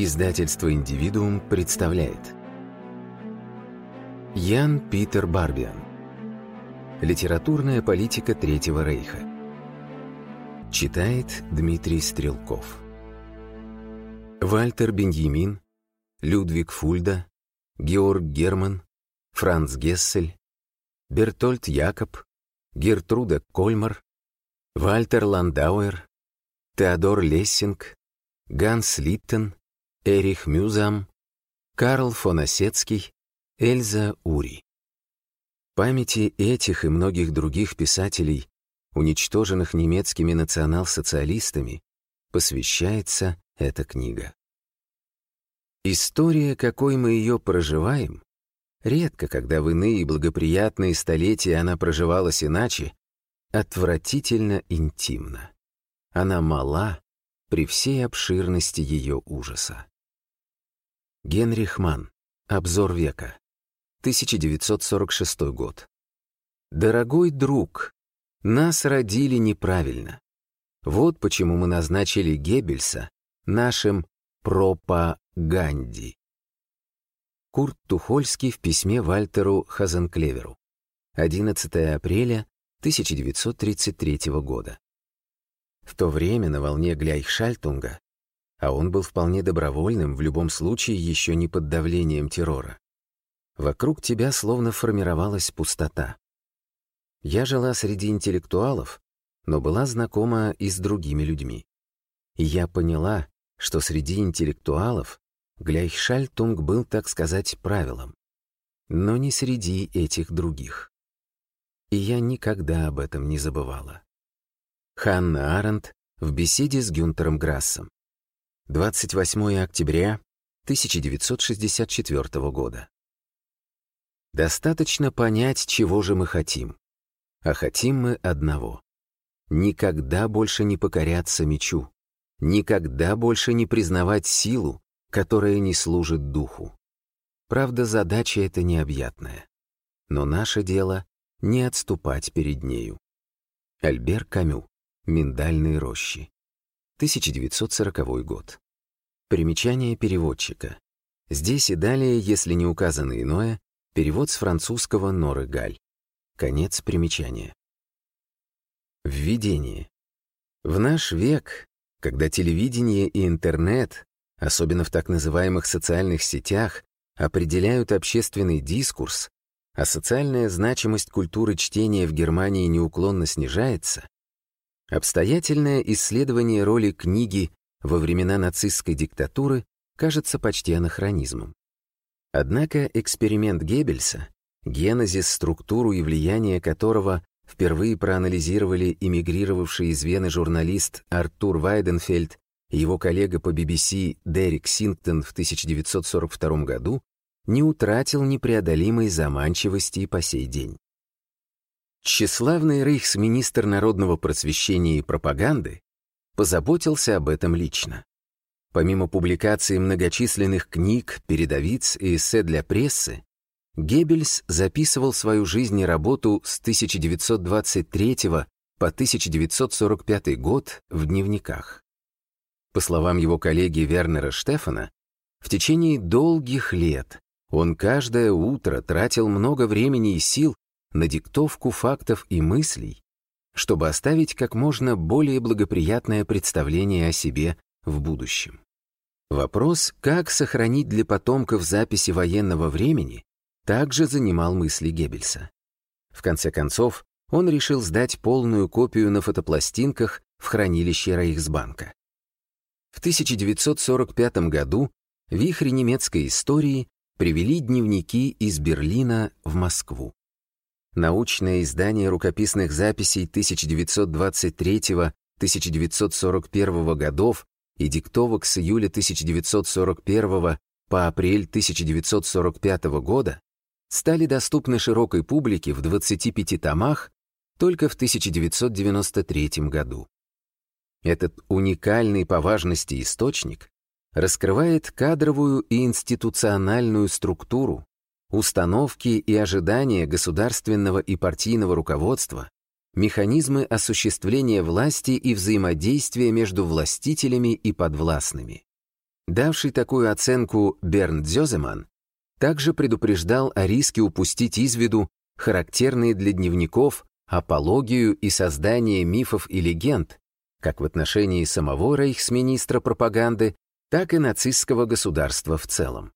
Издательство «Индивидуум» представляет. Ян Питер Барбиан. Литературная политика Третьего Рейха. Читает Дмитрий Стрелков. Вальтер Беньямин Людвиг Фульда Георг Герман Франц Гессель Бертольд Якоб Гертруда Кольмар Вальтер Ландауэр Теодор Лессинг Ганс Литтен Эрих Мюзам, Карл фон Осетский, Эльза Ури. Памяти этих и многих других писателей, уничтоженных немецкими национал-социалистами, посвящается эта книга. История, какой мы ее проживаем, редко, когда в иные благоприятные столетия она проживалась иначе, отвратительно интимна. Она мала при всей обширности ее ужаса. Генрих Манн. Обзор века. 1946 год. Дорогой друг, нас родили неправильно. Вот почему мы назначили Геббельса нашим пропаганди. Курт Тухольский в письме Вальтеру Хазенклеверу. 11 апреля 1933 года. В то время на волне Гляйхшальтунга а он был вполне добровольным, в любом случае еще не под давлением террора. Вокруг тебя словно формировалась пустота. Я жила среди интеллектуалов, но была знакома и с другими людьми. И я поняла, что среди интеллектуалов Гляйхшальтунг был, так сказать, правилом, но не среди этих других. И я никогда об этом не забывала. Ханна Аренд в беседе с Гюнтером Грассом. 28 октября 1964 года. Достаточно понять, чего же мы хотим. А хотим мы одного. Никогда больше не покоряться мечу. Никогда больше не признавать силу, которая не служит духу. Правда, задача эта необъятная. Но наше дело — не отступать перед нею. Альбер Камю. Миндальные рощи. 1940 год. Примечание переводчика. Здесь и далее, если не указано иное, перевод с французского Норы Галь. Конец примечания. Введение. В наш век, когда телевидение и интернет, особенно в так называемых социальных сетях, определяют общественный дискурс, а социальная значимость культуры чтения в Германии неуклонно снижается, Обстоятельное исследование роли книги во времена нацистской диктатуры кажется почти анахронизмом. Однако эксперимент Геббельса, генезис, структуру и влияние которого впервые проанализировали эмигрировавший из Вены журналист Артур Вайденфельд и его коллега по BBC Дерек Синктон в 1942 году, не утратил непреодолимой заманчивости и по сей день. Тщеславный рейхсминистр народного просвещения и пропаганды позаботился об этом лично. Помимо публикации многочисленных книг, передовиц и эссе для прессы, Геббельс записывал свою жизнь и работу с 1923 по 1945 год в дневниках. По словам его коллеги Вернера Штефана, в течение долгих лет он каждое утро тратил много времени и сил на диктовку фактов и мыслей, чтобы оставить как можно более благоприятное представление о себе в будущем. Вопрос, как сохранить для потомков записи военного времени, также занимал мысли Геббельса. В конце концов, он решил сдать полную копию на фотопластинках в хранилище Рейхсбанка. В 1945 году вихри немецкой истории привели дневники из Берлина в Москву научное издание рукописных записей 1923-1941 годов и диктовок с июля 1941 по апрель 1945 года стали доступны широкой публике в 25 томах только в 1993 году. Этот уникальный по важности источник раскрывает кадровую и институциональную структуру, установки и ожидания государственного и партийного руководства, механизмы осуществления власти и взаимодействия между властителями и подвластными. Давший такую оценку Берн Дзёземан также предупреждал о риске упустить из виду характерные для дневников апологию и создание мифов и легенд, как в отношении самого рейхсминистра пропаганды, так и нацистского государства в целом.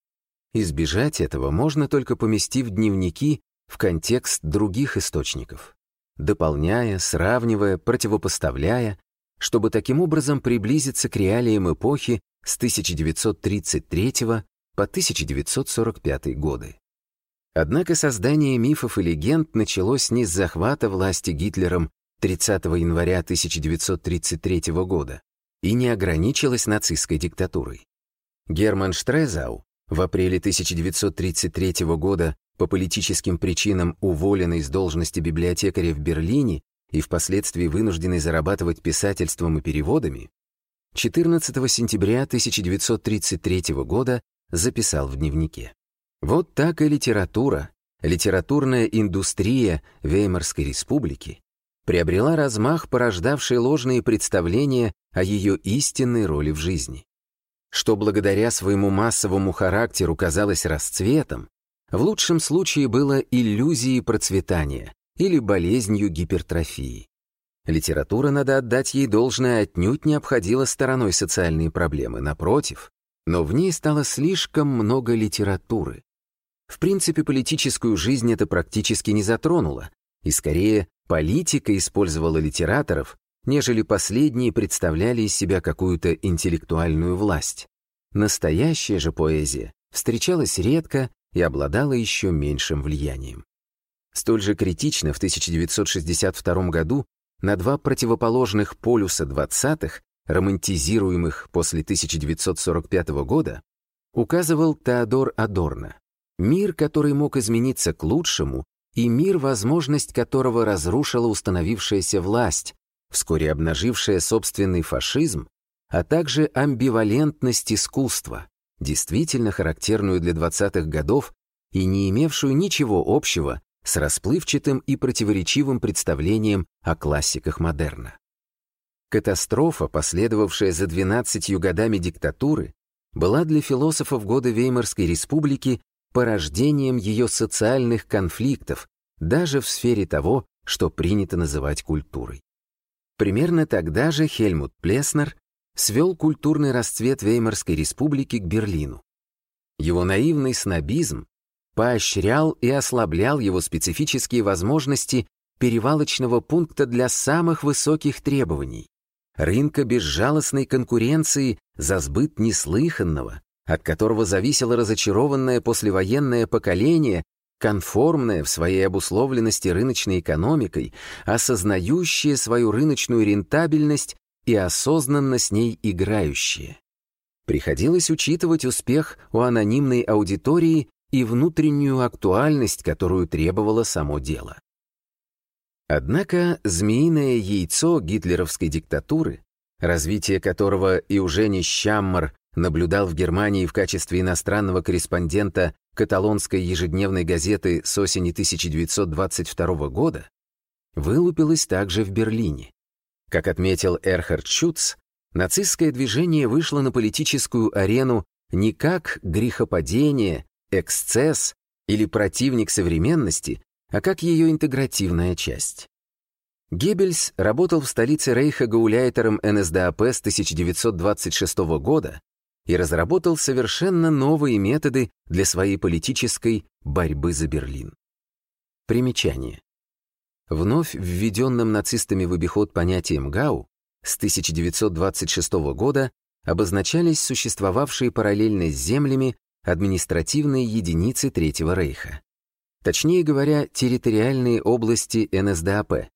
Избежать этого можно только поместив дневники в контекст других источников, дополняя, сравнивая, противопоставляя, чтобы таким образом приблизиться к реалиям эпохи с 1933 по 1945 годы. Однако создание мифов и легенд началось не с захвата власти Гитлером 30 января 1933 года и не ограничилось нацистской диктатурой. Герман Штрезау, в апреле 1933 года по политическим причинам уволенный с должности библиотекаря в Берлине и впоследствии вынужденный зарабатывать писательством и переводами, 14 сентября 1933 года записал в дневнике. Вот так и литература, литературная индустрия Веймарской республики приобрела размах, порождавший ложные представления о ее истинной роли в жизни. Что благодаря своему массовому характеру казалось расцветом, в лучшем случае было иллюзией процветания или болезнью гипертрофии. Литература, надо отдать ей должное, отнюдь не обходила стороной социальные проблемы, напротив, но в ней стало слишком много литературы. В принципе, политическую жизнь это практически не затронуло, и скорее политика использовала литераторов, нежели последние представляли из себя какую-то интеллектуальную власть. Настоящая же поэзия встречалась редко и обладала еще меньшим влиянием. Столь же критично в 1962 году на два противоположных полюса 20-х, романтизируемых после 1945 года, указывал Теодор Адорно. Мир, который мог измениться к лучшему, и мир, возможность которого разрушила установившаяся власть, вскоре обнажившая собственный фашизм, а также амбивалентность искусства, действительно характерную для 20-х годов и не имевшую ничего общего с расплывчатым и противоречивым представлением о классиках модерна. Катастрофа, последовавшая за 12 годами диктатуры, была для философов года Веймарской республики порождением ее социальных конфликтов, даже в сфере того, что принято называть культурой. Примерно тогда же Хельмут Плеснер свел культурный расцвет Веймарской республики к Берлину. Его наивный снобизм поощрял и ослаблял его специфические возможности перевалочного пункта для самых высоких требований, рынка безжалостной конкуренции за сбыт неслыханного, от которого зависело разочарованное послевоенное поколение, конформное в своей обусловленности рыночной экономикой, осознающее свою рыночную рентабельность и осознанно с ней играющее. Приходилось учитывать успех у анонимной аудитории и внутреннюю актуальность, которую требовало само дело. Однако змеиное яйцо гитлеровской диктатуры, развитие которого и уже не Щаммар наблюдал в Германии в качестве иностранного корреспондента каталонской ежедневной газеты с осени 1922 года, вылупилось также в Берлине. Как отметил Эрхард Шутц, нацистское движение вышло на политическую арену не как грехопадение, эксцесс или противник современности, а как ее интегративная часть. Геббельс работал в столице Рейха гауляйтером НСДАП с 1926 года и разработал совершенно новые методы для своей политической борьбы за Берлин. Примечание. Вновь введенным нацистами в обиход понятием ГАУ с 1926 года обозначались существовавшие параллельно с землями административные единицы Третьего Рейха. Точнее говоря, территориальные области НСДАП,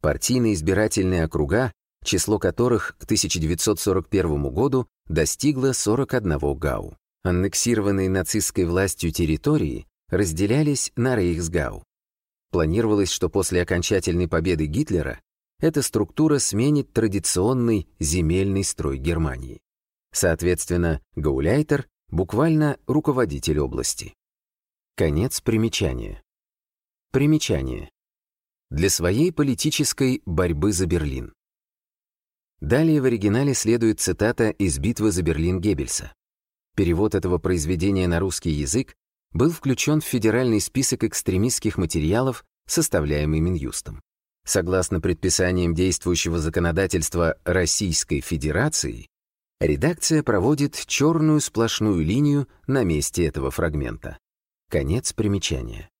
партийные избирательные округа, число которых к 1941 году достигло 41 ГАУ. Аннексированные нацистской властью территории разделялись на Рейхсгау. Планировалось, что после окончательной победы Гитлера эта структура сменит традиционный земельный строй Германии. Соответственно, гауляйтер буквально руководитель области. Конец примечания. Примечание. Для своей политической борьбы за Берлин. Далее в оригинале следует цитата из битвы за Берлин Геббельса. перевод этого произведения на русский язык был включен в федеральный список экстремистских материалов, составляемый Минюстом. Согласно предписаниям действующего законодательства Российской Федерации, редакция проводит черную сплошную линию на месте этого фрагмента. Конец примечания.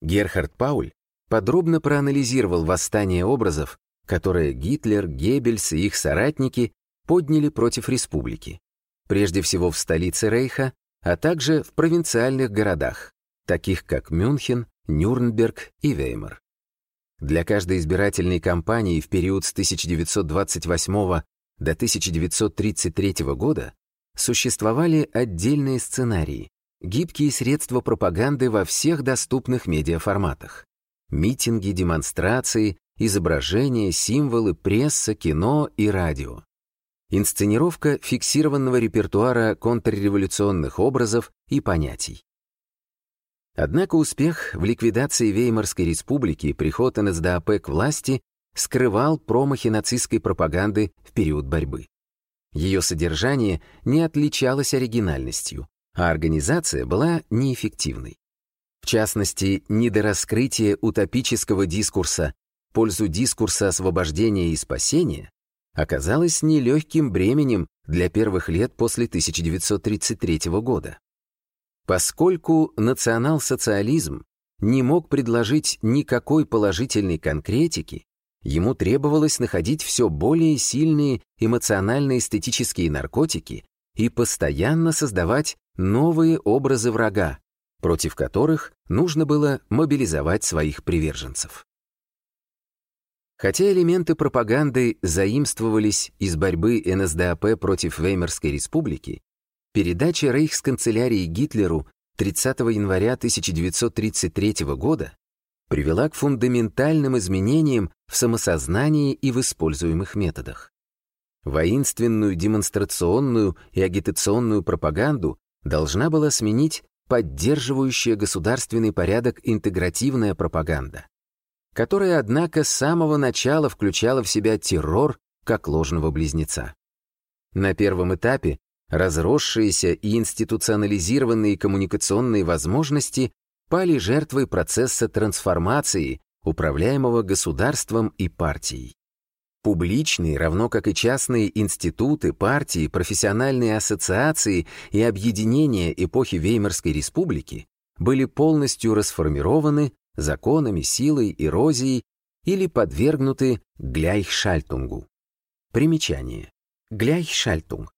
Герхард Пауль подробно проанализировал восстание образов, которое Гитлер, Геббельс и их соратники подняли против республики, прежде всего в столице Рейха, а также в провинциальных городах, таких как Мюнхен, Нюрнберг и Веймар. Для каждой избирательной кампании в период с 1928 до 1933 года существовали отдельные сценарии, гибкие средства пропаганды во всех доступных медиаформатах. Митинги, демонстрации, изображения, символы, пресса, кино и радио. Инсценировка фиксированного репертуара контрреволюционных образов и понятий. Однако успех в ликвидации Веймарской республики и приход НСДАП к власти скрывал промахи нацистской пропаганды в период борьбы. Ее содержание не отличалось оригинальностью, а организация была неэффективной. В частности, недораскрытие утопического дискурса пользу дискурса освобождения и спасения оказалось нелегким бременем для первых лет после 1933 года. Поскольку национал-социализм не мог предложить никакой положительной конкретики, ему требовалось находить все более сильные эмоционально-эстетические наркотики и постоянно создавать новые образы врага, против которых нужно было мобилизовать своих приверженцев. Хотя элементы пропаганды заимствовались из борьбы НСДАП против Веймарской республики, Передача рейхсканцелярии Гитлеру 30 января 1933 года привела к фундаментальным изменениям в самосознании и в используемых методах. Воинственную демонстрационную и агитационную пропаганду должна была сменить поддерживающая государственный порядок интегративная пропаганда, которая, однако, с самого начала включала в себя террор как ложного близнеца. На первом этапе Разросшиеся и институционализированные коммуникационные возможности пали жертвой процесса трансформации, управляемого государством и партией. Публичные, равно как и частные институты, партии, профессиональные ассоциации и объединения эпохи Веймарской республики были полностью расформированы законами, силой, эрозией или подвергнуты гляйхшальтунгу. Примечание. Гляйхшальтунг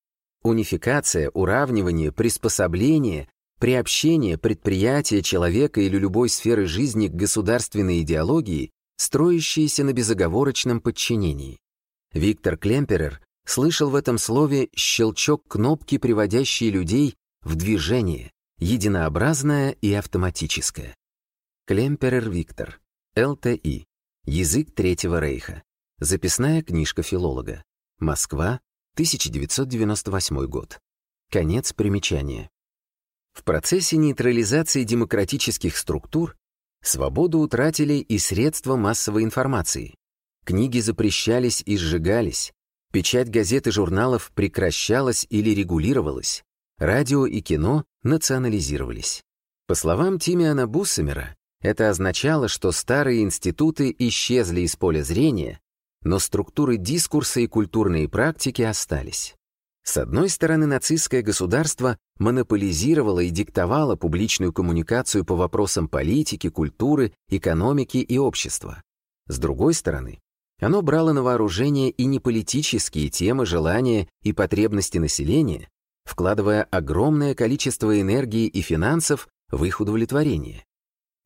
Унификация, уравнивание, приспособление, приобщение предприятия, человека или любой сферы жизни к государственной идеологии, строящейся на безоговорочном подчинении. Виктор Клемперер слышал в этом слове щелчок кнопки, приводящий людей в движение, единообразное и автоматическое. Клемперер Виктор, ЛТИ, язык Третьего Рейха, записная книжка филолога, Москва, 1998 год. Конец примечания. В процессе нейтрализации демократических структур свободу утратили и средства массовой информации. Книги запрещались и сжигались, печать газет и журналов прекращалась или регулировалась, радио и кино национализировались. По словам Тимиана Буссемера, это означало, что старые институты исчезли из поля зрения, но структуры дискурса и культурные практики остались. С одной стороны, нацистское государство монополизировало и диктовало публичную коммуникацию по вопросам политики, культуры, экономики и общества. С другой стороны, оно брало на вооружение и неполитические темы, желания и потребности населения, вкладывая огромное количество энергии и финансов в их удовлетворение.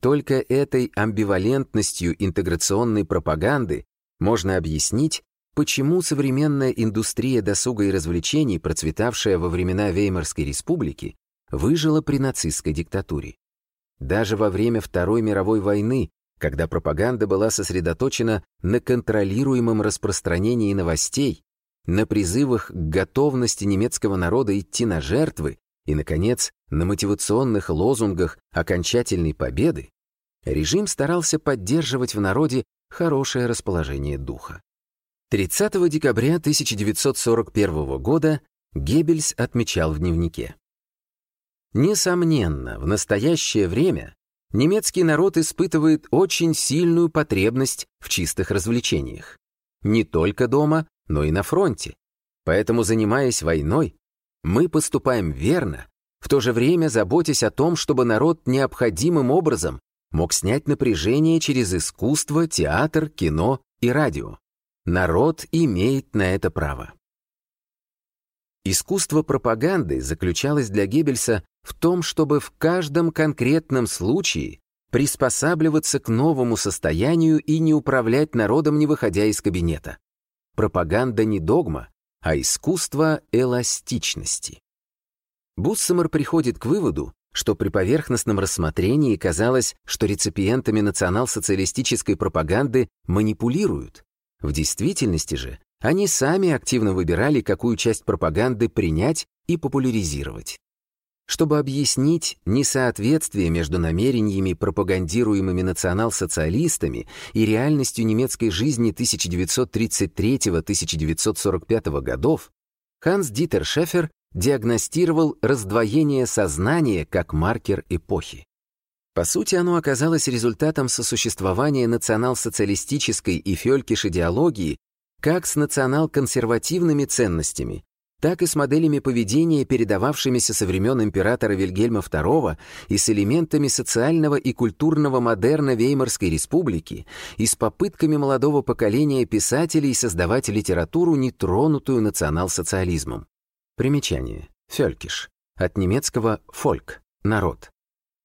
Только этой амбивалентностью интеграционной пропаганды можно объяснить, почему современная индустрия досуга и развлечений, процветавшая во времена Веймарской республики, выжила при нацистской диктатуре. Даже во время Второй мировой войны, когда пропаганда была сосредоточена на контролируемом распространении новостей, на призывах к готовности немецкого народа идти на жертвы и, наконец, на мотивационных лозунгах окончательной победы, режим старался поддерживать в народе хорошее расположение духа. 30 декабря 1941 года Геббельс отмечал в дневнике. Несомненно, в настоящее время немецкий народ испытывает очень сильную потребность в чистых развлечениях. Не только дома, но и на фронте. Поэтому, занимаясь войной, мы поступаем верно, в то же время заботясь о том, чтобы народ необходимым образом мог снять напряжение через искусство, театр, кино и радио. Народ имеет на это право. Искусство пропаганды заключалось для Геббельса в том, чтобы в каждом конкретном случае приспосабливаться к новому состоянию и не управлять народом, не выходя из кабинета. Пропаганда не догма, а искусство эластичности. Буссомер приходит к выводу, что при поверхностном рассмотрении казалось, что реципиентами национал-социалистической пропаганды манипулируют. В действительности же они сами активно выбирали, какую часть пропаганды принять и популяризировать. Чтобы объяснить несоответствие между намерениями, пропагандируемыми национал-социалистами, и реальностью немецкой жизни 1933-1945 годов, Ханс Дитер Шефер диагностировал раздвоение сознания как маркер эпохи. По сути, оно оказалось результатом сосуществования национал-социалистической и фелькиш идеологии как с национал-консервативными ценностями, так и с моделями поведения, передававшимися со времен императора Вильгельма II и с элементами социального и культурного модерна Веймарской республики и с попытками молодого поколения писателей создавать литературу, нетронутую национал-социализмом. Примечание. Фелькиш. От немецкого «фольк» — «народ».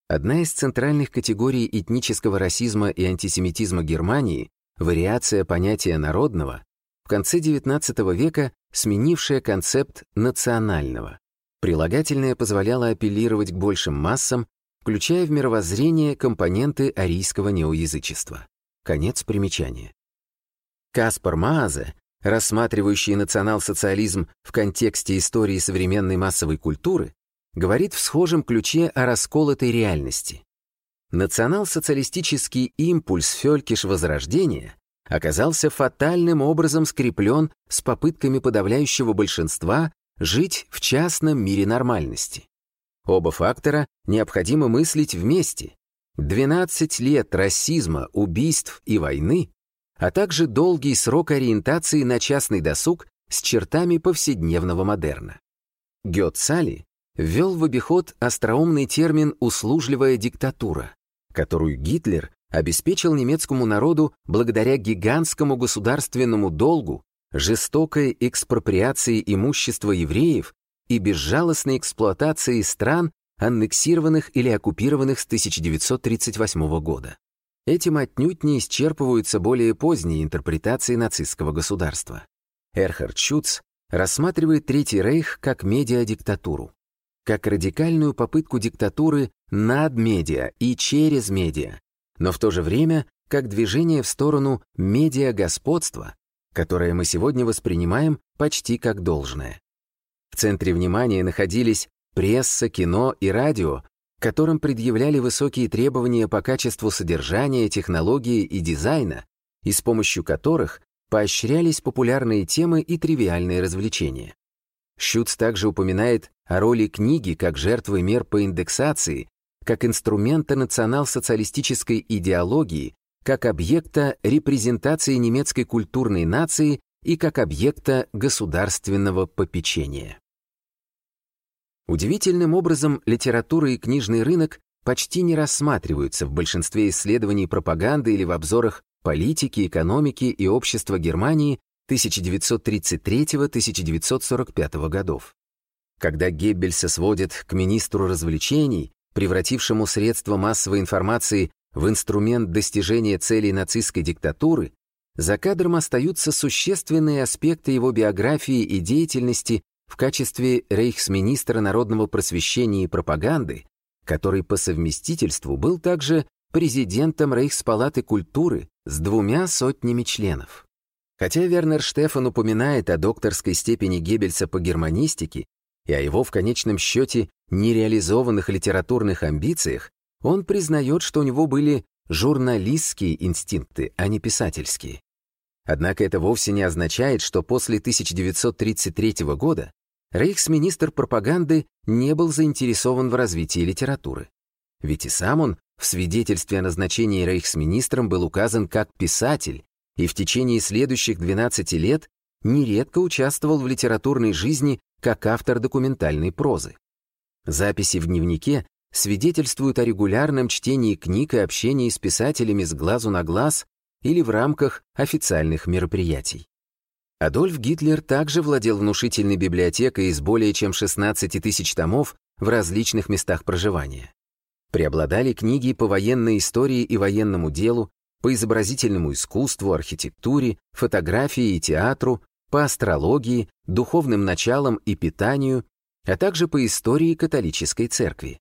Одна из центральных категорий этнического расизма и антисемитизма Германии — вариация понятия «народного», в конце XIX века сменившая концепт национального. Прилагательное позволяло апеллировать к большим массам, включая в мировоззрение компоненты арийского неоязычества. Конец примечания. Каспар Маазе, рассматривающий национал-социализм в контексте истории современной массовой культуры, говорит в схожем ключе о расколотой реальности. Национал-социалистический импульс Фелькиш Возрождения оказался фатальным образом скреплен с попытками подавляющего большинства жить в частном мире нормальности. Оба фактора необходимо мыслить вместе. 12 лет расизма, убийств и войны, а также долгий срок ориентации на частный досуг с чертами повседневного модерна. Гёд Салли ввел в обиход остроумный термин «услужливая диктатура», которую Гитлер обеспечил немецкому народу благодаря гигантскому государственному долгу, жестокой экспроприации имущества евреев и безжалостной эксплуатации стран, аннексированных или оккупированных с 1938 года. Этим отнюдь не исчерпываются более поздние интерпретации нацистского государства. Эрхард Шуц рассматривает Третий Рейх как медиадиктатуру, как радикальную попытку диктатуры над медиа и через медиа, но в то же время как движение в сторону медиагосподства, которое мы сегодня воспринимаем почти как должное. В центре внимания находились пресса, кино и радио, которым предъявляли высокие требования по качеству содержания, технологии и дизайна, и с помощью которых поощрялись популярные темы и тривиальные развлечения. Шюц также упоминает о роли книги как жертвы мер по индексации как инструмента национал-социалистической идеологии, как объекта репрезентации немецкой культурной нации и как объекта государственного попечения. Удивительным образом литература и книжный рынок почти не рассматриваются в большинстве исследований пропаганды или в обзорах политики, экономики и общества Германии 1933-1945 годов. Когда Геббельса сводят к министру развлечений, превратившему средства массовой информации в инструмент достижения целей нацистской диктатуры, за кадром остаются существенные аспекты его биографии и деятельности в качестве рейхсминистра народного просвещения и пропаганды, который по совместительству был также президентом Рейхспалаты культуры с двумя сотнями членов. Хотя Вернер Штефан упоминает о докторской степени Геббельса по германистике и о его в конечном счете нереализованных литературных амбициях, он признает, что у него были журналистские инстинкты, а не писательские. Однако это вовсе не означает, что после 1933 года рейхсминистр пропаганды не был заинтересован в развитии литературы. Ведь и сам он в свидетельстве о назначении рейхсминистром был указан как писатель и в течение следующих 12 лет нередко участвовал в литературной жизни как автор документальной прозы. Записи в дневнике свидетельствуют о регулярном чтении книг и общении с писателями с глазу на глаз или в рамках официальных мероприятий. Адольф Гитлер также владел внушительной библиотекой из более чем 16 тысяч томов в различных местах проживания. Преобладали книги по военной истории и военному делу, по изобразительному искусству, архитектуре, фотографии и театру, по астрологии, духовным началам и питанию, а также по истории католической церкви.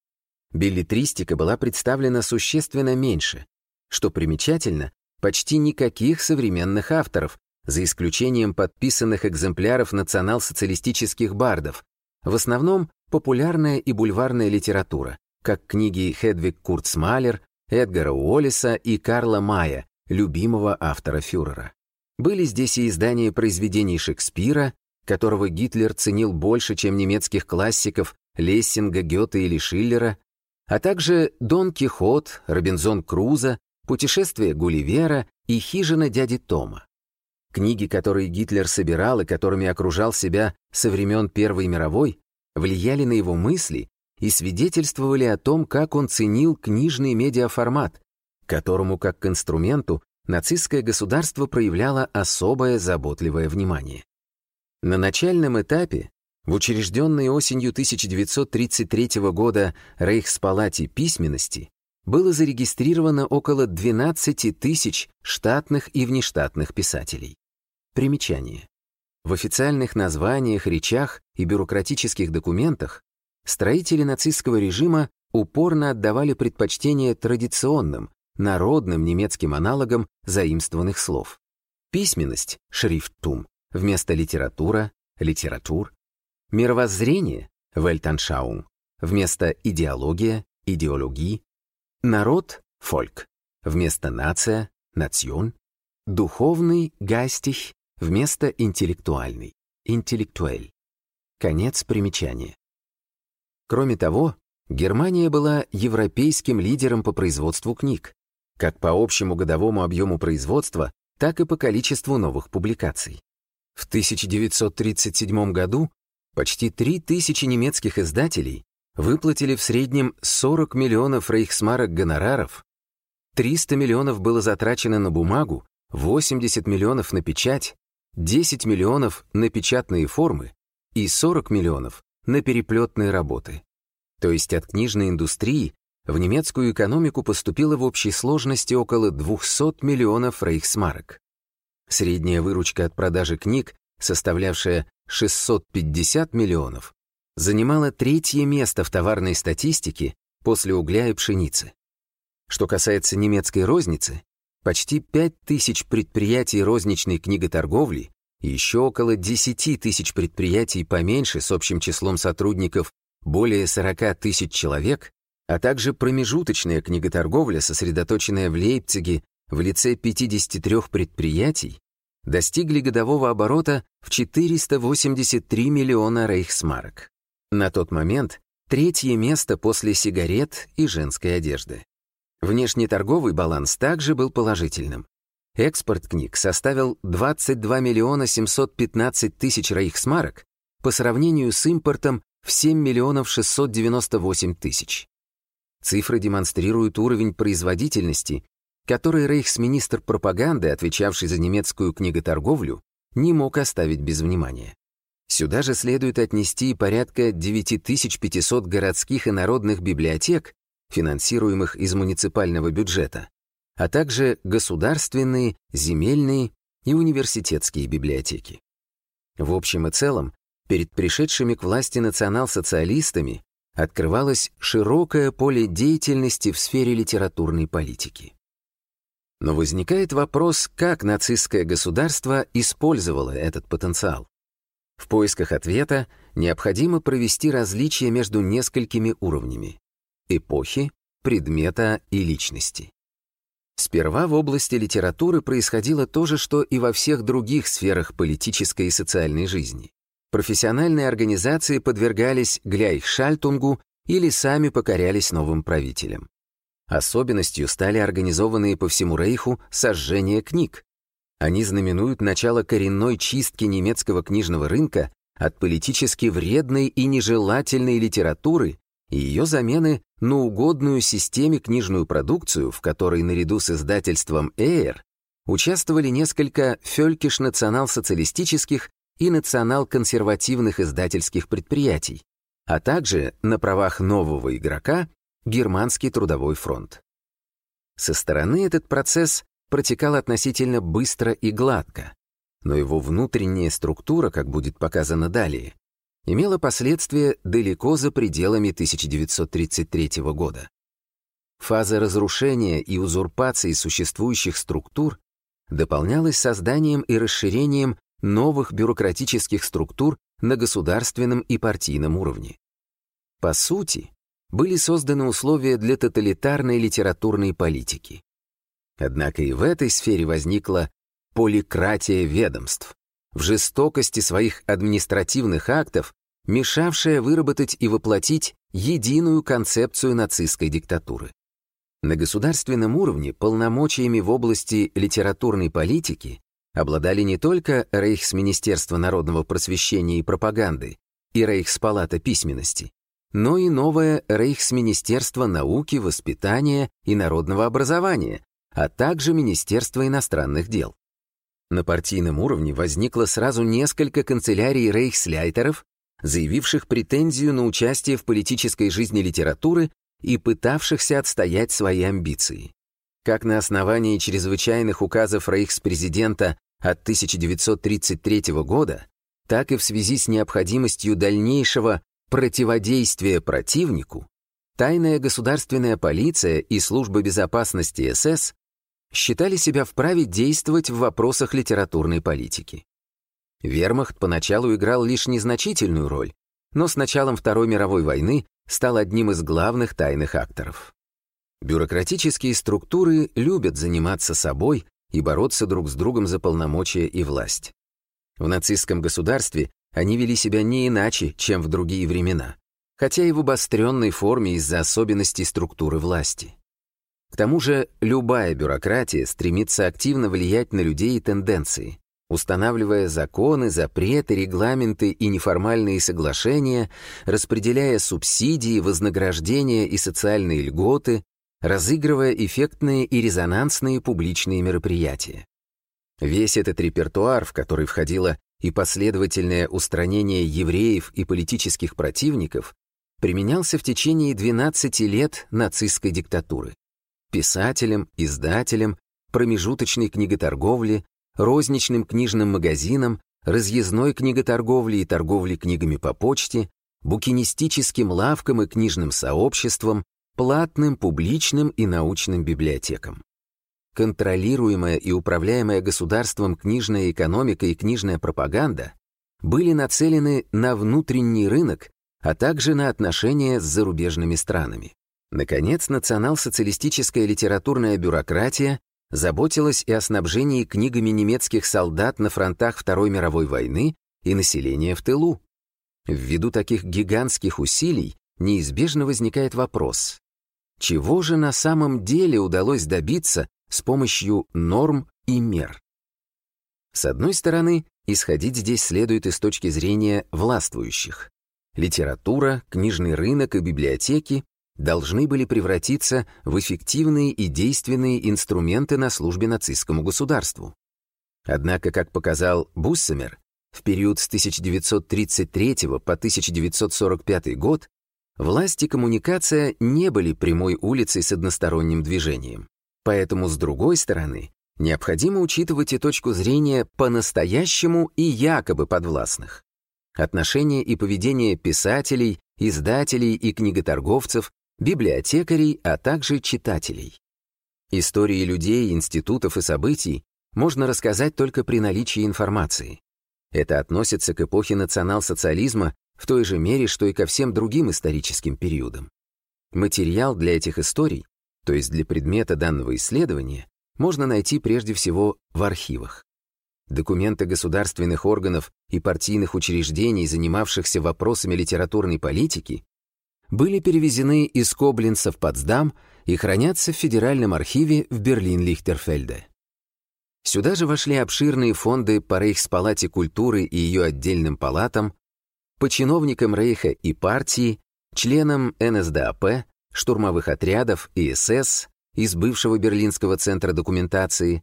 Билетристика была представлена существенно меньше. Что примечательно, почти никаких современных авторов, за исключением подписанных экземпляров национал-социалистических бардов, в основном популярная и бульварная литература, как книги Хедвиг Курцмалер, Эдгара Уоллеса и Карла Мая, любимого автора фюрера. Были здесь и издания произведений Шекспира, которого Гитлер ценил больше, чем немецких классиков Лессинга, Гёте или Шиллера, а также Дон Кихот, Робинзон Крузо, Путешествие Гулливера и Хижина дяди Тома. Книги, которые Гитлер собирал и которыми окружал себя со времен Первой мировой, влияли на его мысли и свидетельствовали о том, как он ценил книжный медиаформат, которому как к инструменту нацистское государство проявляло особое заботливое внимание. На начальном этапе в учрежденной осенью 1933 года Рейхспалате письменности было зарегистрировано около 12 тысяч штатных и внештатных писателей. Примечание. В официальных названиях, речах и бюрократических документах строители нацистского режима упорно отдавали предпочтение традиционным, народным немецким аналогам заимствованных слов. Письменность, шрифтум, вместо литература, литератур, Мировоззрение — Weltanschauung, вместо идеология — идеологии, народ — фольк, вместо нация — национ, духовный — geistig, вместо интеллектуальный — интеллектуэль. Конец примечания. Кроме того, Германия была европейским лидером по производству книг, как по общему годовому объему производства, так и по количеству новых публикаций. В 1937 году Почти 3000 немецких издателей выплатили в среднем 40 миллионов рейхсмарок гонораров, 300 миллионов было затрачено на бумагу, 80 миллионов на печать, 10 миллионов на печатные формы и 40 миллионов на переплетные работы. То есть от книжной индустрии в немецкую экономику поступило в общей сложности около 200 миллионов рейхсмарок. Средняя выручка от продажи книг, составлявшая 650 миллионов, занимала третье место в товарной статистике после угля и пшеницы. Что касается немецкой розницы, почти 5 тысяч предприятий розничной книготорговли и еще около 10 тысяч предприятий поменьше с общим числом сотрудников более 40 тысяч человек, а также промежуточная книготорговля, сосредоточенная в Лейпциге в лице 53 предприятий, достигли годового оборота в 483 миллиона рейхсмарок. На тот момент третье место после сигарет и женской одежды. Внешнеторговый баланс также был положительным. Экспорт книг составил 22 миллиона 715 тысяч рейхсмарок по сравнению с импортом в 7 миллионов 698 тысяч. Цифры демонстрируют уровень производительности который рейхсминистр пропаганды, отвечавший за немецкую книготорговлю, не мог оставить без внимания. Сюда же следует отнести порядка 9500 городских и народных библиотек, финансируемых из муниципального бюджета, а также государственные, земельные и университетские библиотеки. В общем и целом, перед пришедшими к власти национал-социалистами открывалось широкое поле деятельности в сфере литературной политики. Но возникает вопрос, как нацистское государство использовало этот потенциал. В поисках ответа необходимо провести различия между несколькими уровнями — эпохи, предмета и личности. Сперва в области литературы происходило то же, что и во всех других сферах политической и социальной жизни. Профессиональные организации подвергались гляйхшальтунгу или сами покорялись новым правителям. Особенностью стали организованные по всему Рейху сожжения книг. Они знаменуют начало коренной чистки немецкого книжного рынка от политически вредной и нежелательной литературы и ее замены на угодную системе книжную продукцию, в которой наряду с издательством «Эйр» участвовали несколько фелькиш-национал-социалистических и национал-консервативных издательских предприятий, а также на правах нового игрока Германский трудовой фронт. Со стороны этот процесс протекал относительно быстро и гладко, но его внутренняя структура, как будет показано далее, имела последствия далеко за пределами 1933 года. Фаза разрушения и узурпации существующих структур дополнялась созданием и расширением новых бюрократических структур на государственном и партийном уровне. По сути, были созданы условия для тоталитарной литературной политики. Однако и в этой сфере возникла поликратия ведомств, в жестокости своих административных актов, мешавшая выработать и воплотить единую концепцию нацистской диктатуры. На государственном уровне полномочиями в области литературной политики обладали не только Рейхсминистерство народного просвещения и пропаганды и Рейхспалата письменности, но и новое Рейхсминистерство науки, воспитания и народного образования, а также Министерство иностранных дел. На партийном уровне возникло сразу несколько канцелярий рейхсляйтеров, заявивших претензию на участие в политической жизни литературы и пытавшихся отстоять свои амбиции. Как на основании чрезвычайных указов рейхспрезидента от 1933 года, так и в связи с необходимостью дальнейшего противодействия противнику, тайная государственная полиция и служба безопасности СС считали себя вправе действовать в вопросах литературной политики. Вермахт поначалу играл лишь незначительную роль, но с началом Второй мировой войны стал одним из главных тайных акторов. Бюрократические структуры любят заниматься собой и бороться друг с другом за полномочия и власть. В нацистском государстве они вели себя не иначе, чем в другие времена, хотя и в обостренной форме из-за особенностей структуры власти. К тому же любая бюрократия стремится активно влиять на людей и тенденции, устанавливая законы, запреты, регламенты и неформальные соглашения, распределяя субсидии, вознаграждения и социальные льготы, разыгрывая эффектные и резонансные публичные мероприятия. Весь этот репертуар, в который входило и последовательное устранение евреев и политических противников, применялся в течение 12 лет нацистской диктатуры. Писателям, издателям, промежуточной книготорговле, розничным книжным магазинам, разъездной книготорговле и торговле книгами по почте, букинистическим лавкам и книжным сообществам, платным, публичным и научным библиотекам. Контролируемая и управляемая государством книжная экономика и книжная пропаганда были нацелены на внутренний рынок, а также на отношения с зарубежными странами. Наконец, национал-социалистическая литературная бюрократия заботилась и о снабжении книгами немецких солдат на фронтах Второй мировой войны и населения в тылу. Ввиду таких гигантских усилий неизбежно возникает вопрос, чего же на самом деле удалось добиться с помощью норм и мер? С одной стороны, исходить здесь следует из точки зрения властвующих. Литература, книжный рынок и библиотеки должны были превратиться в эффективные и действенные инструменты на службе нацистскому государству. Однако, как показал Буссемер, в период с 1933 по 1945 год власть и коммуникация не были прямой улицей с односторонним движением. Поэтому, с другой стороны, необходимо учитывать и точку зрения по-настоящему и якобы подвластных. Отношения и поведение писателей, издателей и книготорговцев библиотекарей, а также читателей. Истории людей, институтов и событий можно рассказать только при наличии информации. Это относится к эпохе национал-социализма в той же мере, что и ко всем другим историческим периодам. Материал для этих историй, то есть для предмета данного исследования, можно найти прежде всего в архивах. документы государственных органов и партийных учреждений, занимавшихся вопросами литературной политики, были перевезены из Коблинца в Потсдам и хранятся в Федеральном архиве в Берлин-Лихтерфельде. Сюда же вошли обширные фонды по Рейхспалате культуры и ее отдельным палатам, по чиновникам Рейха и партии, членам НСДАП, штурмовых отрядов и СС из бывшего Берлинского центра документации,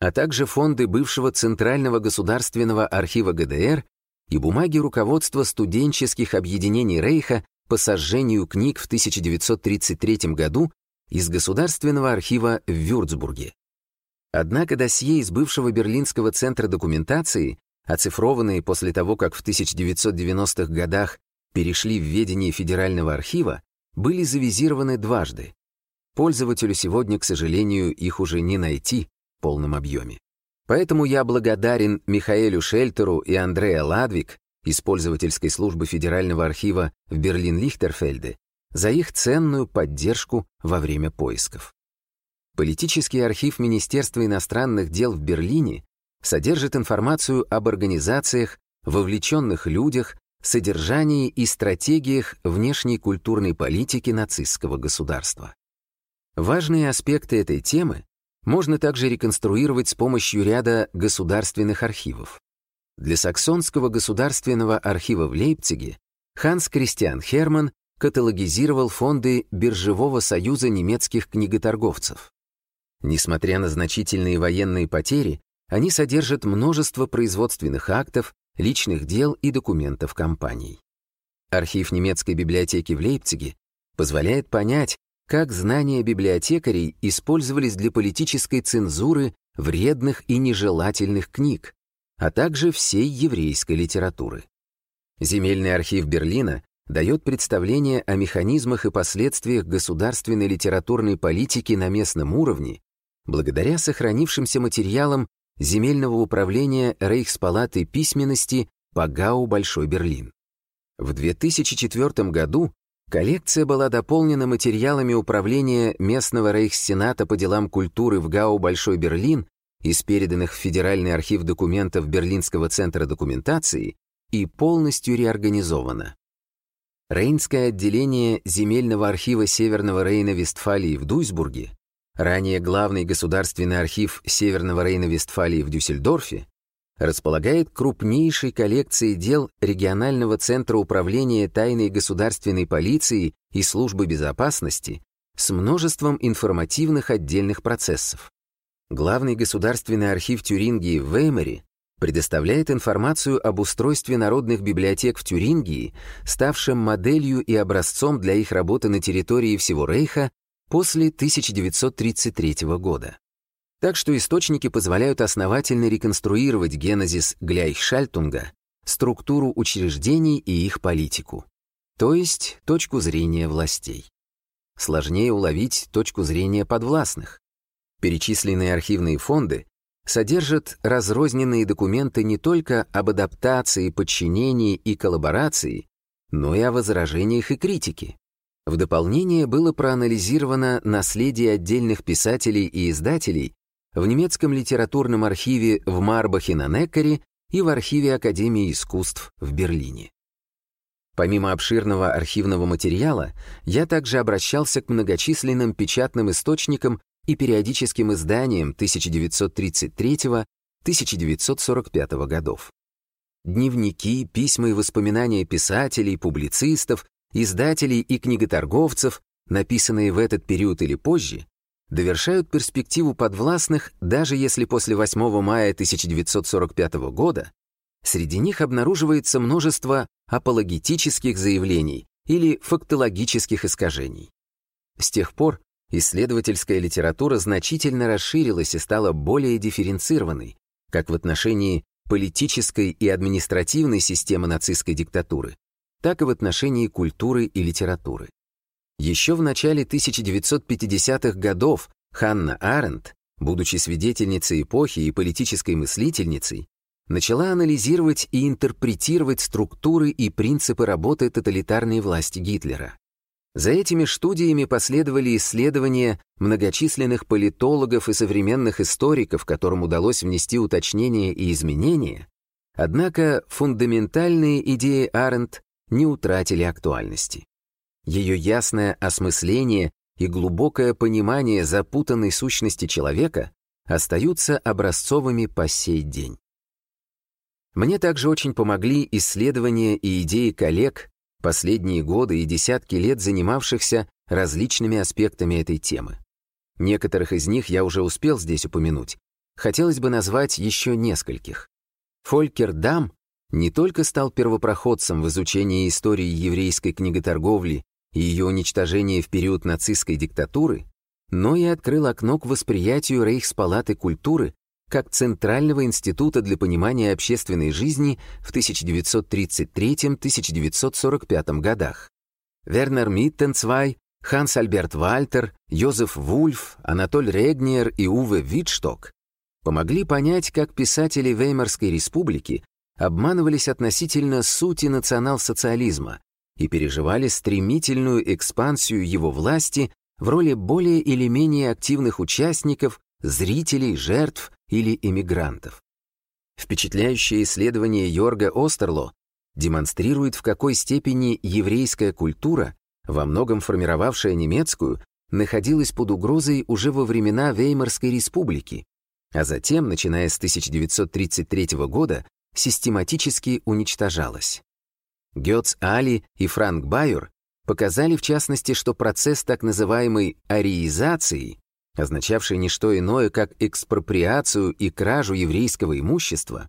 а также фонды бывшего Центрального государственного архива ГДР и бумаги руководства студенческих объединений Рейха по сожжению книг в 1933 году из Государственного архива в Вюрцбурге. Однако досье из бывшего Берлинского центра документации, оцифрованные после того, как в 1990-х годах перешли в ведение Федерального архива, были завизированы дважды. Пользователю сегодня, к сожалению, их уже не найти в полном объеме. Поэтому я благодарен Михаэлю Шельтеру и Андреа Ладвик из пользовательской службы Федерального архива в Берлин-Лихтерфельде за их ценную поддержку во время поисков. Политический архив Министерства иностранных дел в Берлине содержит информацию об организациях, вовлеченных людях, содержании и стратегиях внешней культурной политики нацистского государства. Важные аспекты этой темы можно также реконструировать с помощью ряда государственных архивов. Для Саксонского государственного архива в Лейпциге Ханс Кристиан Херман каталогизировал фонды Биржевого союза немецких книготорговцев. Несмотря на значительные военные потери, они содержат множество производственных актов, личных дел и документов компаний. Архив немецкой библиотеки в Лейпциге позволяет понять, как знания библиотекарей использовались для политической цензуры вредных и нежелательных книг, а также всей еврейской литературы. Земельный архив Берлина дает представление о механизмах и последствиях государственной литературной политики на местном уровне благодаря сохранившимся материалам земельного управления Рейхспалаты письменности по ГАУ Большой Берлин. В 2004 году коллекция была дополнена материалами управления местного Рейхссената по делам культуры в ГАУ Большой Берлин из переданных в Федеральный архив документов Берлинского центра документации и полностью реорганизована. Рейнское отделение земельного архива Северного Рейна-Вестфалии в Дуйсбурге ранее главный государственный архив Северного Рейна-Вестфалии в Дюссельдорфе, располагает крупнейшей коллекцией дел регионального центра управления тайной государственной полиции и службы безопасности с множеством информативных отдельных процессов. Главный государственный архив Тюрингии в Веймаре предоставляет информацию об устройстве народных библиотек в Тюрингии, ставшем моделью и образцом для их работы на территории всего Рейха после 1933 года. Так что источники позволяют основательно реконструировать генезис Гляйхшальтунга, структуру учреждений и их политику, то есть точку зрения властей. Сложнее уловить точку зрения подвластных. Перечисленные архивные фонды содержат разрозненные документы не только об адаптации, подчинении и коллаборации, но и о возражениях и критике. В дополнение было проанализировано наследие отдельных писателей и издателей в немецком литературном архиве в Марбахе на Неккаре и в архиве Академии искусств в Берлине. Помимо обширного архивного материала, я также обращался к многочисленным печатным источникам и периодическим изданиям 1933-1945 годов. Дневники, письма и воспоминания писателей, публицистов, издателей и книготорговцев, написанные в этот период или позже, довершают перспективу подвластных, даже если после 8 мая 1945 года среди них обнаруживается множество апологетических заявлений или фактологических искажений. С тех пор исследовательская литература значительно расширилась и стала более дифференцированной, как в отношении политической и административной системы нацистской диктатуры, так и в отношении культуры и литературы. Еще в начале 1950-х годов Ханна Аренд, будучи свидетельницей эпохи и политической мыслительницей, начала анализировать и интерпретировать структуры и принципы работы тоталитарной власти Гитлера. За этими студиями последовали исследования многочисленных политологов и современных историков, которым удалось внести уточнения и изменения, однако фундаментальные идеи Аренд не утратили актуальности. Ее ясное осмысление и глубокое понимание запутанной сущности человека остаются образцовыми по сей день. Мне также очень помогли исследования и идеи коллег, последние годы и десятки лет занимавшихся различными аспектами этой темы. Некоторых из них я уже успел здесь упомянуть. Хотелось бы назвать еще нескольких. Фолькер Дам не только стал первопроходцем в изучении истории еврейской книготорговли и ее уничтожения в период нацистской диктатуры, но и открыл окно к восприятию Рейхспалаты культуры как Центрального института для понимания общественной жизни в 1933-1945 годах. Вернер Миттенцвай, Ханс Альберт Вальтер, Йозеф Вульф, Анатоль Регниер и Уве Витшток помогли понять, как писатели Веймарской республики обманывались относительно сути национал-социализма и переживали стремительную экспансию его власти в роли более или менее активных участников, зрителей, жертв или иммигрантов. Впечатляющее исследование Йорга Остерло демонстрирует, в какой степени еврейская культура, во многом формировавшая немецкую, находилась под угрозой уже во времена Веймарской республики, а затем, начиная с 1933 года, систематически уничтожалась. Гёц Али и Франк Байер показали в частности, что процесс так называемой ариизации означавший не что иное, как экспроприацию и кражу еврейского имущества,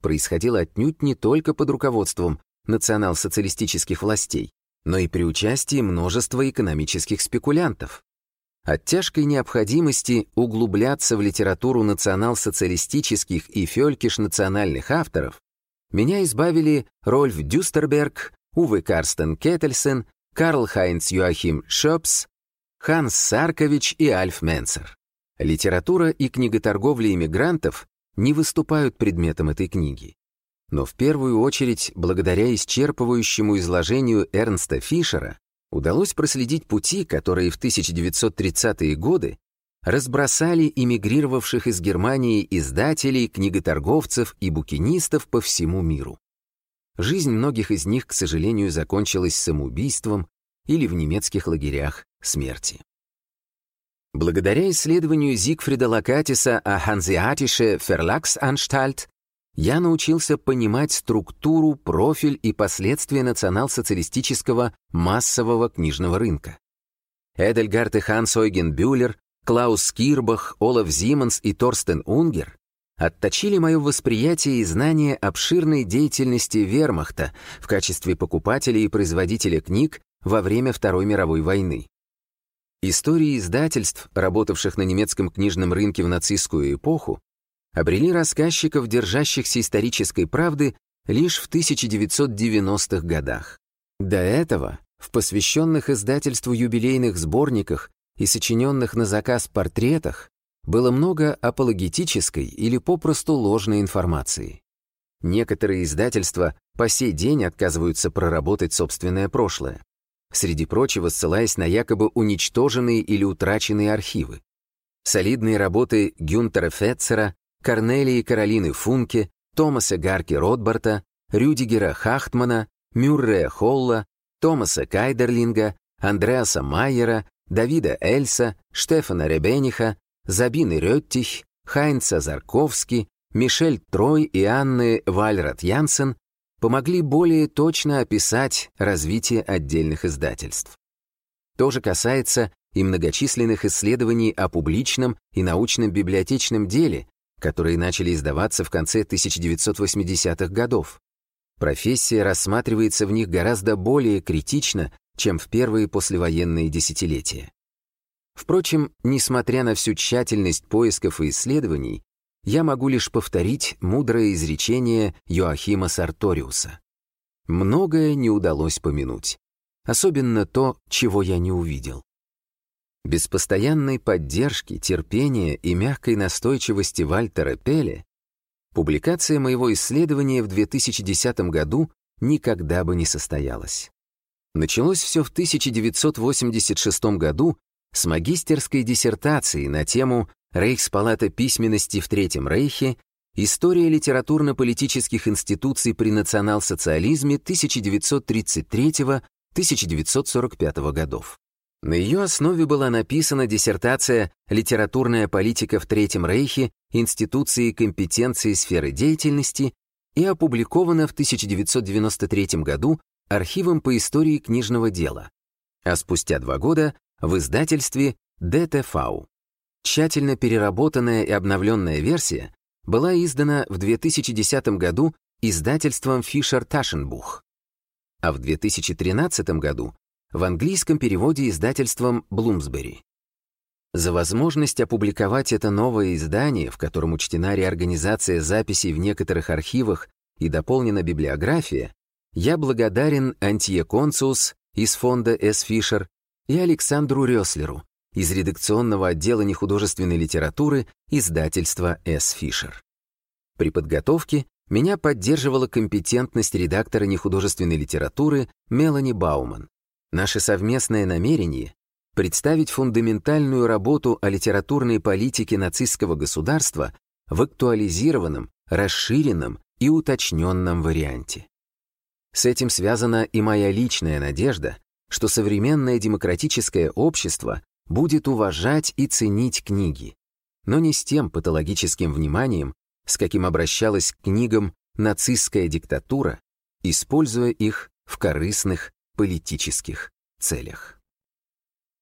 происходил отнюдь не только под руководством национал-социалистических властей, но и при участии множества экономических спекулянтов. От тяжкой необходимости углубляться в литературу национал-социалистических и фелькиш-национальных авторов меня избавили Рольф Дюстерберг, Уве Карстен Кеттельсен, Карл Хайнц Йоахим Шопс, Ханс Саркович и Альф Менцер. Литература и книготорговля иммигрантов не выступают предметом этой книги. Но в первую очередь, благодаря исчерпывающему изложению Эрнста Фишера, удалось проследить пути, которые в 1930-е годы разбросали эмигрировавших из Германии издателей, книготорговцев и букинистов по всему миру. Жизнь многих из них, к сожалению, закончилась самоубийством или в немецких лагерях смерти. Благодаря исследованию Зигфрида Лакатиса о Hanseatische Verlagsanstalt я научился понимать структуру, профиль и последствия национал-социалистического массового книжного рынка. Эдельгард и Ханс Ойген Бюллер, Клаус Кирбах, Олаф Зиманс и Торстен Унгер отточили мое восприятие и знание обширной деятельности вермахта в качестве покупателя и производителя книг во время Второй мировой войны. Истории издательств, работавших на немецком книжном рынке в нацистскую эпоху, обрели рассказчиков, держащихся исторической правды, лишь в 1990-х годах. До этого в посвященных издательству юбилейных сборниках и сочиненных на заказ портретах было много апологетической или попросту ложной информации. Некоторые издательства по сей день отказываются проработать собственное прошлое среди прочего ссылаясь на якобы уничтоженные или утраченные архивы. Солидные работы Гюнтера Фетцера, Корнелии Каролины Функе, Томаса Гарки Ротбарта, Рюдигера Хахтмана, Мюррея Холла, Томаса Кайдерлинга, Андреаса Майера, Давида Эльса, Штефана Ребениха, Забины Реттих, Хайнца Зарковски, Мишель Трой и Анны Вальрат Янсен помогли более точно описать развитие отдельных издательств. То же касается и многочисленных исследований о публичном и научном библиотечном деле, которые начали издаваться в конце 1980-х годов. Профессия рассматривается в них гораздо более критично, чем в первые послевоенные десятилетия. Впрочем, несмотря на всю тщательность поисков и исследований, я могу лишь повторить мудрое изречение Йоахима Сарториуса. Многое не удалось помянуть, особенно то, чего я не увидел. Без постоянной поддержки, терпения и мягкой настойчивости Вальтера Пеле публикация моего исследования в 2010 году никогда бы не состоялась. Началось все в 1986 году с магистерской диссертации на тему «Рейхспалата письменности в Третьем Рейхе. История литературно-политических институций при национал-социализме 1933-1945 годов». На ее основе была написана диссертация «Литературная политика в Третьем Рейхе. Институции и компетенции сферы деятельности» и опубликована в 1993 году архивом по истории книжного дела, а спустя два года в издательстве ДТФАУ. Тщательно переработанная и обновленная версия была издана в 2010 году издательством Фишер Ташенбух, а в 2013 году в английском переводе издательством Блумсбери. За возможность опубликовать это новое издание, в котором учтена реорганизация записей в некоторых архивах и дополнена библиография, я благодарен Антье Конциус из фонда С. Фишер и Александру Рёслеру из редакционного отдела нехудожественной литературы издательства С. Фишер. При подготовке меня поддерживала компетентность редактора нехудожественной литературы Мелани Бауман. Наше совместное намерение — представить фундаментальную работу о литературной политике нацистского государства в актуализированном, расширенном и уточненном варианте. С этим связана и моя личная надежда, что современное демократическое общество будет уважать и ценить книги, но не с тем патологическим вниманием, с каким обращалась к книгам нацистская диктатура, используя их в корыстных политических целях.